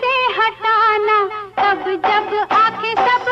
से हटाना तब जब आके सब